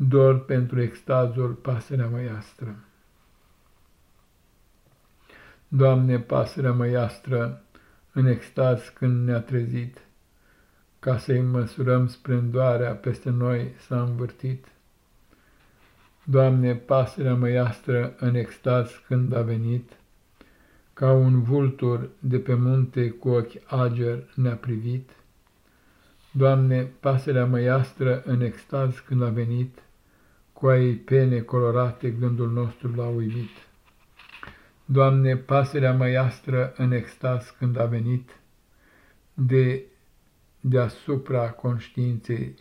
dor pentru extazul pasărea măiastră. Doamne, pasărea măiastră, în extaz când ne-a trezit, ca să-i măsurăm splendoarea peste noi s-a învârtit. Doamne, pasărea măiastră, în extaz când a venit, ca un vultur de pe munte cu ochi ager ne-a privit. Doamne, pasărea măiastră, în extaz când a venit, cu ai pene colorate gândul nostru l-a uimit. Doamne, pasărea măiastră în extaz când a venit, de deasupra conștiinței,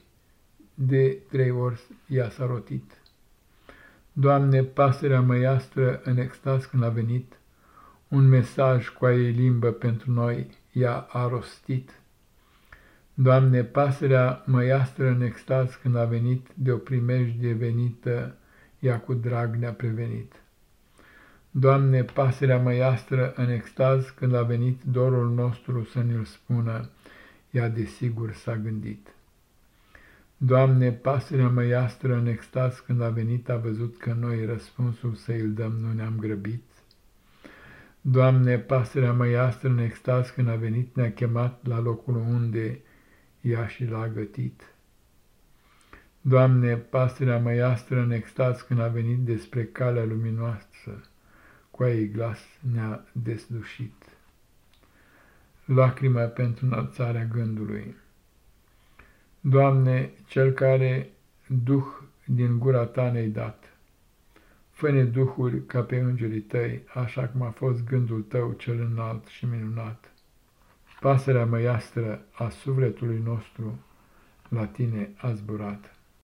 de trei ori ea s-a rotit. Doamne, pasărea măiastră în extaz când a venit, un mesaj cu a ei limbă pentru noi ea a rostit. Doamne, pasărea măiastră în extaz când a venit, de o primejdie venită, ea cu drag ne-a prevenit. Doamne, pasărea măiastră în extaz când a venit dorul nostru să ne-l spună, ea de sigur s-a gândit. Doamne, pasărea măiastră în extaz când a venit a văzut că noi răspunsul să-i dăm nu ne-am grăbit. Doamne, pasărea măiastră în extaz când a venit ne-a chemat la locul unde ea și l-a gătit. Doamne, pasărea măiastră în extaz când a venit despre calea luminoasă, cu ei glas ne-a deslușit. Lacrima pentru înălțarea gândului. Doamne, cel care Duh din gura Ta ne-ai dat, fă-ne Duhuri ca pe îngerii Tăi, așa cum a fost gândul Tău cel înalt și minunat pasărea măiastră a sufletului nostru la tine a zburat.